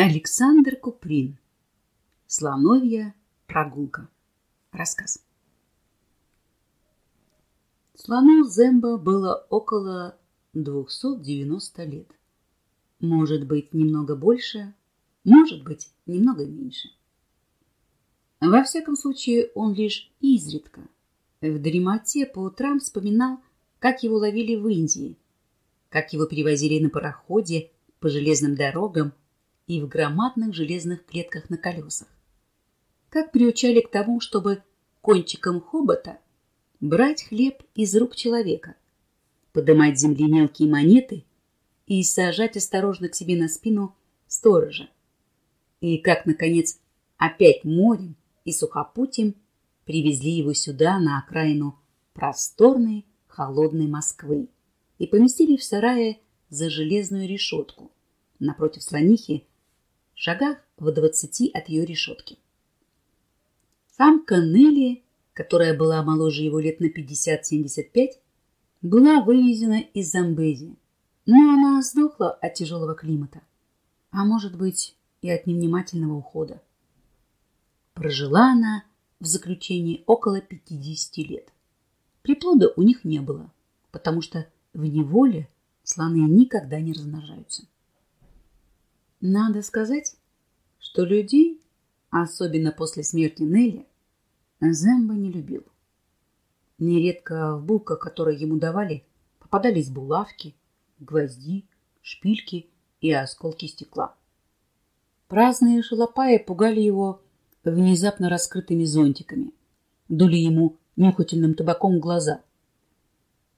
Александр Куприн. Слоновья прогулка. Рассказ. Слону Земба было около 290 лет. Может быть, немного больше, может быть, немного меньше. Во всяком случае, он лишь изредка в дремоте по утрам вспоминал, как его ловили в Индии, как его перевозили на пароходе по железным дорогам и в громадных железных клетках на колесах. Как приучали к тому, чтобы кончиком хобота брать хлеб из рук человека, подымать с земли мелкие монеты и сажать осторожно к себе на спину сторожа. И как, наконец, опять морем и сухопутем привезли его сюда, на окраину просторной, холодной Москвы, и поместили в сарае за железную решетку напротив слонихи шагах в двадцати от ее решетки. Самка Нелли, которая была моложе его лет на 50-75, была вывезена из Замбези, но она сдохла от тяжелого климата, а может быть и от невнимательного ухода. Прожила она в заключении около 50 лет. Приплода у них не было, потому что в неволе слоны никогда не размножаются. Надо сказать, что людей, особенно после смерти Нелли, Земба не любил. Нередко в булках, которые ему давали, попадались булавки, гвозди, шпильки и осколки стекла. Праздные шалопаи пугали его внезапно раскрытыми зонтиками, дули ему нюхательным табаком в глаза.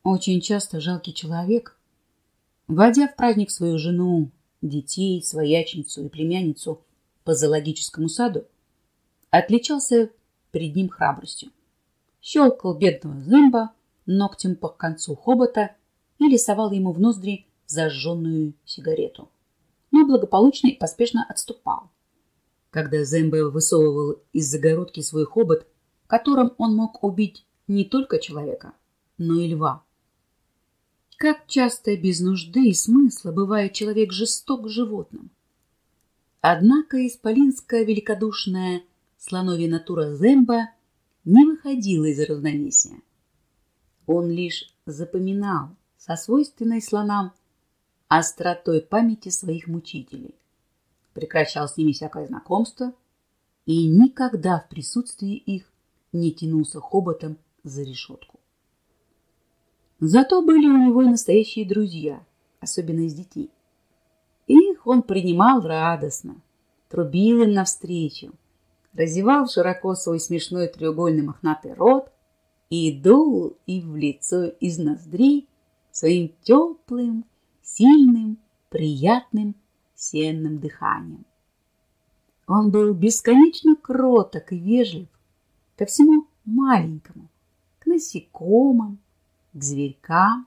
Очень часто жалкий человек, водя в праздник свою жену детей, своячницу и племянницу по зоологическому саду, отличался перед ним храбростью. Щелкал бедного зымба ногтем по концу хобота или совал ему в ноздри зажженную сигарету, но благополучно и поспешно отступал. Когда Зембе высовывал из загородки свой хобот, которым он мог убить не только человека, но и льва. Как часто без нужды и смысла бывает человек жесток к животным. Однако исполинская великодушная слоновья натура Земба не выходила из равновесия. Он лишь запоминал со свойственной слонам остротой памяти своих мучителей, прекращал с ними всякое знакомство и никогда в присутствии их не тянулся хоботом за решетку. Зато были у него и настоящие друзья, особенно из детей. Их он принимал радостно, трубил им навстречу, разевал широко свой смешной треугольный мохнатый рот и дул им в лицо из ноздрей своим теплым, сильным, приятным сенным дыханием. Он был бесконечно кроток и вежлив ко всему маленькому, к насекомым, к зверькам.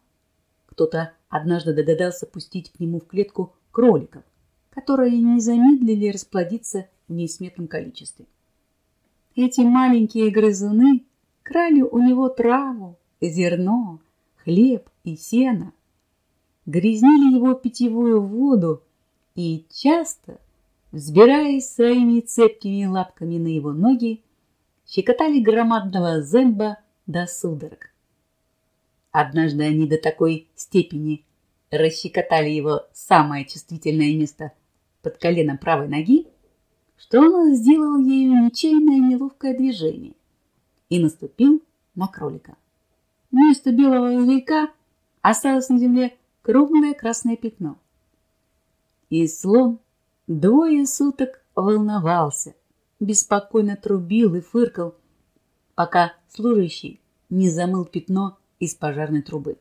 Кто-то однажды догадался пустить к нему в клетку кроликов, которые не замедлили расплодиться в несметном количестве. Эти маленькие грызуны крали у него траву, зерно, хлеб и сено, грязнили его питьевую воду и часто, взбираясь своими цепкими лапками на его ноги, щекотали громадного земба до судорог. Однажды они до такой степени расщекотали его самое чувствительное место под коленом правой ноги, что он сделал ею нечаянное неловкое движение и наступил на кролика. Вместо белого зверька осталось на земле круглое красное пятно. И слон двое суток волновался, беспокойно трубил и фыркал, пока служащий не замыл пятно из пожарной трубы.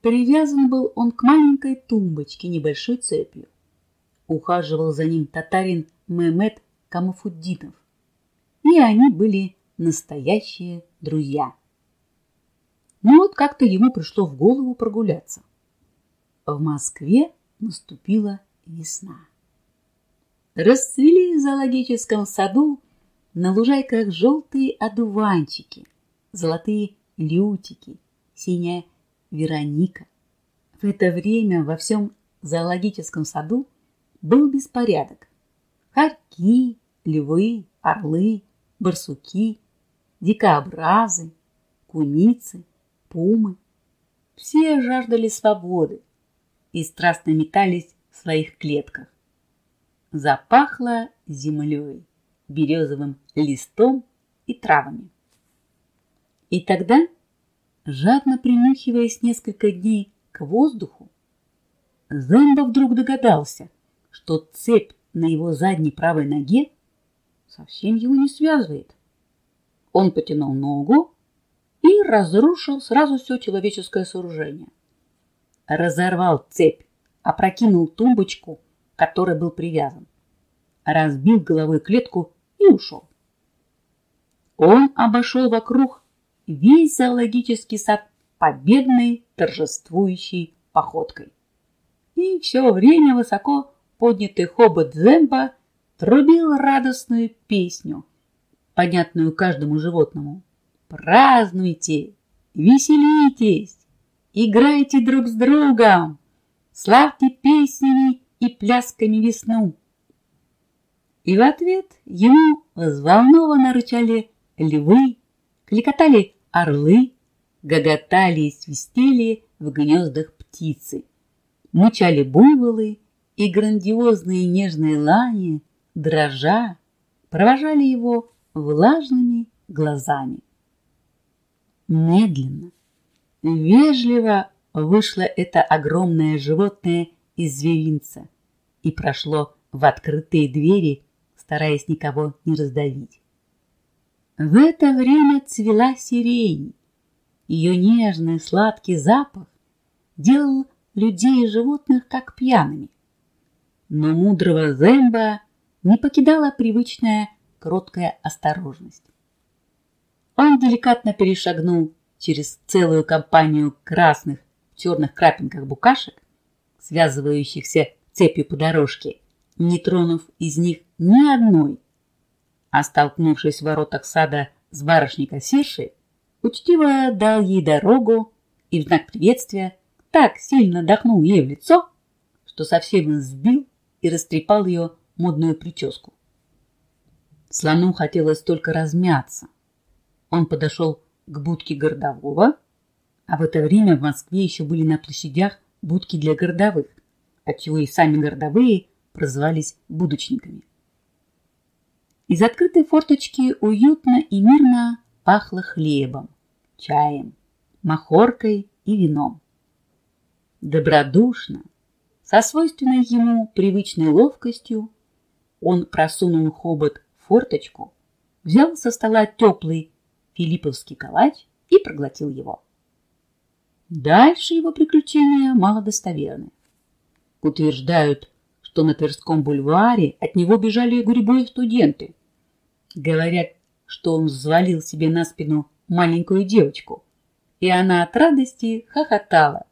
Привязан был он к маленькой тумбочке небольшой цепью. Ухаживал за ним татарин Мehmet Камафуддинов. И они были настоящие друзья. Но вот как-то ему пришло в голову прогуляться. В Москве наступила весна. Расцвели в зоологическом саду на лужайках желтые одуванчики, золотые лютики, синяя Вероника. В это время во всем зоологическом саду был беспорядок. Хорьки, львы, орлы, барсуки, дикообразы, куницы, пумы. Все жаждали свободы и страстно метались в своих клетках. Запахло землей, березовым листом и травами. И тогда, жадно принюхиваясь несколько дней к воздуху, Земба вдруг догадался, что цепь на его задней правой ноге совсем его не связывает. Он потянул ногу и разрушил сразу все человеческое сооружение. Разорвал цепь, опрокинул тумбочку, которой был привязан, разбил головой клетку и ушел. Он обошел вокруг весь зоологический сад победной торжествующей походкой. И все время высоко поднятый хобот Земба трубил радостную песню, понятную каждому животному. Празднуйте, веселитесь, играйте друг с другом, славьте песнями и плясками весну. И в ответ ему взволнованно рычали львы, кликотали орлы, гоготали и свистели в гнездах птицы, мучали буйволы и грандиозные нежные лани, дрожа, провожали его влажными глазами. Медленно, вежливо вышло это огромное животное из зверинца и прошло в открытые двери, стараясь никого не раздавить. В это время цвела сирень. Ее нежный сладкий запах делал людей и животных как пьяными. Но мудрого Земба не покидала привычная кроткая осторожность. Он деликатно перешагнул через целую компанию красных в черных крапинках букашек, связывающихся цепью по дорожке, не тронув из них ни одной, а столкнувшись в воротах сада с барышней кассиршей, учтиво дал ей дорогу и в знак приветствия так сильно дохнул ей в лицо, что совсем сбил и растрепал ее модную прическу. Слону хотелось только размяться. Он подошел к будке городового, а в это время в Москве еще были на площадях будки для городовых, отчего и сами городовые прозвались будочниками. Из открытой форточки уютно и мирно пахло хлебом, чаем, махоркой и вином. Добродушно, со свойственной ему привычной ловкостью, он просунул хобот в форточку, взял со стола теплый филипповский калач и проглотил его. Дальше его приключения малодостоверны. Утверждают, что на Тверском бульваре от него бежали гурьбой студенты. Говорят, что он взвалил себе на спину маленькую девочку, и она от радости хохотала.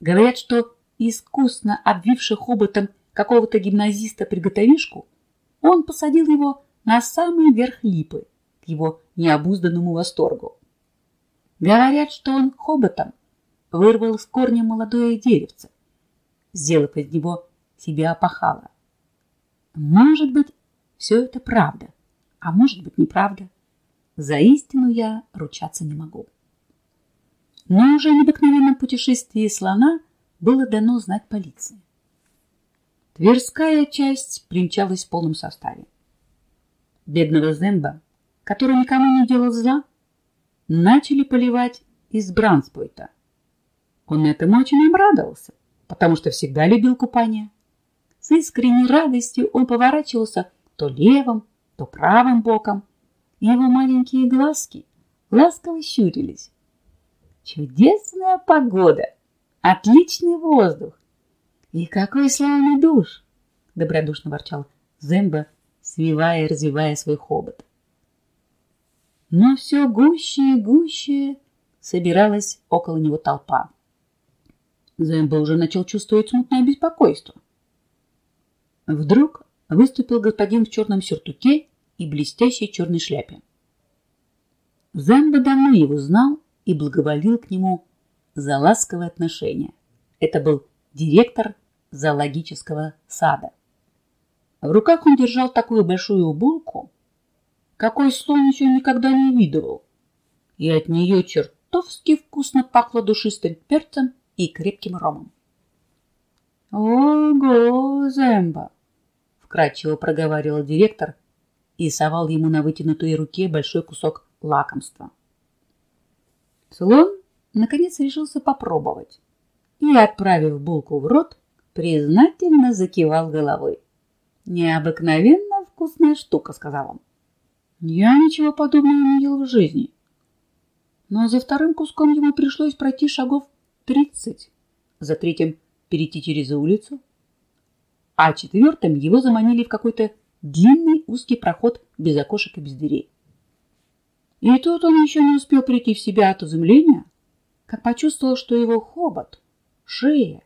Говорят, что искусно обвивший хоботом какого-то гимназиста-приготовишку, он посадил его на самый верх липы к его необузданному восторгу. Говорят, что он хоботом вырвал с корня молодое деревце, сделав из него себе опахало. Может быть, все это правда, а может быть, неправда. За истину я ручаться не могу. Но уже необыкновенном путешествии слона было дано знать полиции. Тверская часть примчалась в полном составе. Бедного Земба, который никому не делал зла, начали поливать из Бранспойта. Он этому очень обрадовался, потому что всегда любил купание. С искренней радостью он поворачивался то левым, то правым боком, и его маленькие глазки ласково щурились. Чудесная погода! Отличный воздух! И какой славный душ! Добродушно ворчал Земба, свивая и развивая свой хобот. Но все гуще и гуще собиралась около него толпа. Земба уже начал чувствовать смутное беспокойство. Вдруг выступил господин в черном сюртуке и блестящей черной шляпе. Земба давно его знал и благоволил к нему за ласковое отношение. Это был директор зоологического сада. В руках он держал такую большую булку, какой слон еще никогда не видывал, и от нее чертовски вкусно пахло душистым перцем и крепким ромом. «Ого, Зэмбо!» — вкратчиво проговаривал директор и совал ему на вытянутой руке большой кусок лакомства. Слон, наконец, решился попробовать и, отправив булку в рот, признательно закивал головой. «Необыкновенно вкусная штука», — сказал он. «Я ничего подобного не ел в жизни». Но за вторым куском ему пришлось пройти шагов тридцать, за третьим перейти через улицу, а четвертым его заманили в какой-то длинный узкий проход без окошек и без дверей. И тут он еще не успел прийти в себя от изумления, как почувствовал, что его хобот, шея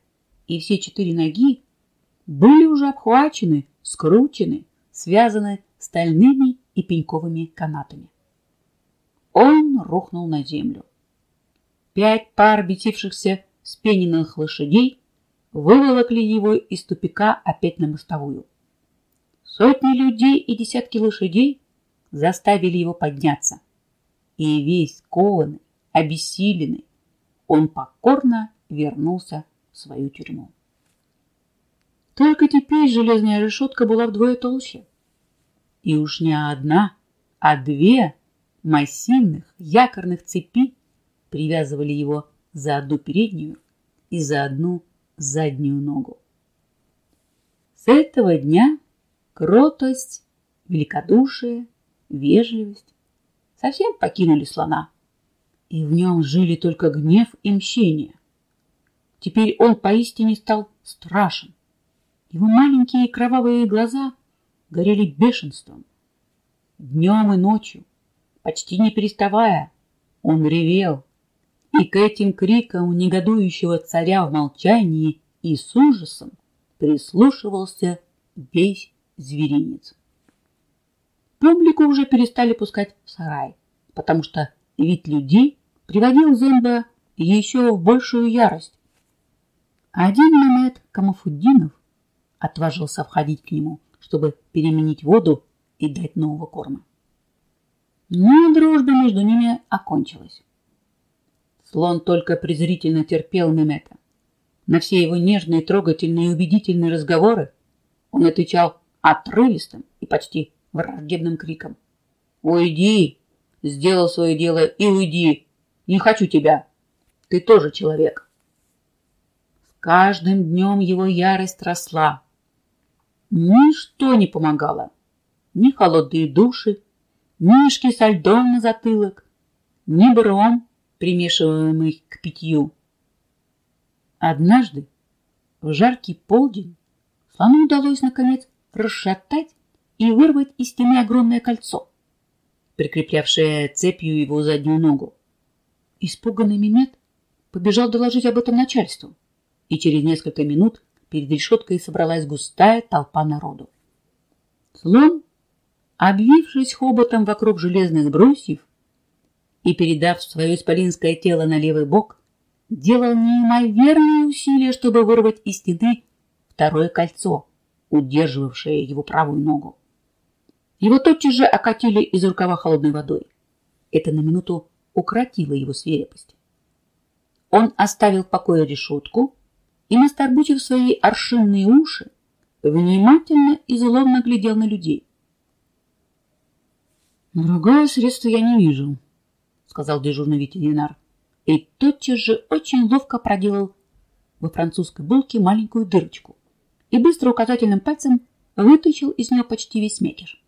и все четыре ноги были уже обхвачены, скручены, связаны стальными и пеньковыми канатами. Он рухнул на землю. Пять пар бесившихся спененных лошадей выволокли его из тупика опять на мостовую. Сотни людей и десятки лошадей заставили его подняться. И весь кованый, обессиленный, он покорно вернулся в свою тюрьму. Только теперь железная решетка была вдвое толще. И уж не одна, а две массивных якорных цепи привязывали его за одну переднюю и за одну заднюю ногу. С этого дня кротость, великодушие, вежливость совсем покинули слона, и в нем жили только гнев и мщение. Теперь он поистине стал страшен. Его маленькие кровавые глаза горели бешенством. Днем и ночью, почти не переставая, он ревел, и к этим крикам негодующего царя в молчании и с ужасом прислушивался весь зверинец. Публику уже перестали пускать в сарай, потому что вид людей приводил Земба еще в большую ярость. Один Мамед Камафуддинов отважился входить к нему, чтобы переменить воду и дать нового корма. Но дружба между ними окончилась. Слон только презрительно терпел Мемета. На все его нежные, трогательные и убедительные разговоры он отвечал отрывистым и почти враждебным криком. «Уйди! Сделал свое дело и уйди! Не хочу тебя! Ты тоже человек!» С каждым днем его ярость росла. Ничто не помогало. Ни холодные души, ни мешки со льдом на затылок, ни бром, примешиваемый к питью. Однажды, в жаркий полдень, слону удалось, наконец, расшатать и вырвать из стены огромное кольцо, прикреплявшее цепью его заднюю ногу. Испуганный Мимет побежал доложить об этом начальству, и через несколько минут перед решеткой собралась густая толпа народу. Слон, обвившись хоботом вокруг железных брусьев, и, передав свое исполинское тело на левый бок, делал неимоверные усилия, чтобы вырвать из стены второе кольцо, удерживавшее его правую ногу. Его тотчас же окатили из рукава холодной водой. Это на минуту укротило его свирепость. Он оставил в покое решетку и, настарбучив свои аршинные уши, внимательно и злобно глядел на людей. «Другое средство я не вижу», сказал дежурный ветеринар, и тотчас же очень ловко проделал во французской булке маленькую дырочку и быстро указательным пальцем вытащил из нее почти весь мекиш.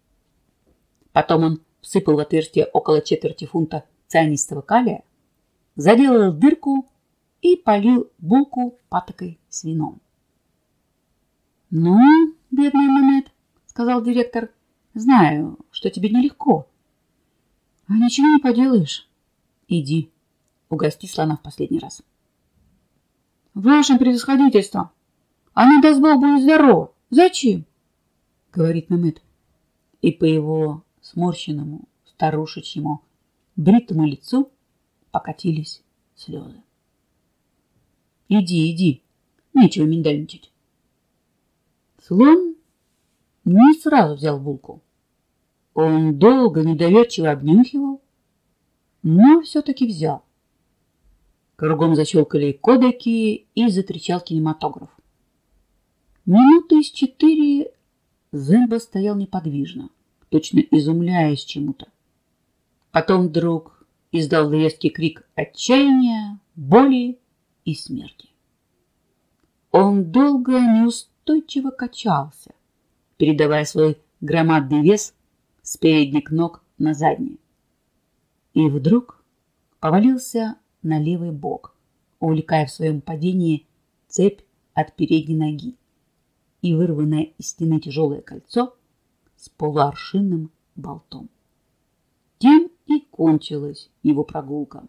Потом он всыпал в отверстие около четверти фунта цианистого калия, заделал дырку и полил булку патокой с вином. «Ну, бедный Мамед», — сказал директор, — «знаю, что тебе нелегко. А ничего не поделаешь. Иди, угости слона в последний раз. Ваше превосходительство, она даст Бог будет здорова. Зачем? Говорит Мемед. И по его сморщенному, старушечьему, бритому лицу покатились слезы. Иди, иди, нечего миндальничать. Слон не сразу взял булку. Он долго недоверчиво обнюхивал, но все-таки взял. Кругом защелкали кодеки и затрещал кинематограф. Минуты из четыре Зенба стоял неподвижно, точно изумляясь чему-то. Потом вдруг издал резкий крик отчаяния, боли и смерти. Он долго неустойчиво качался, передавая свой громадный вес с передних ног на задние. И вдруг повалился на левый бок, увлекая в своем падении цепь от передней ноги и вырванное из стены тяжелое кольцо с полуаршинным болтом. Тем и кончилась его прогулка.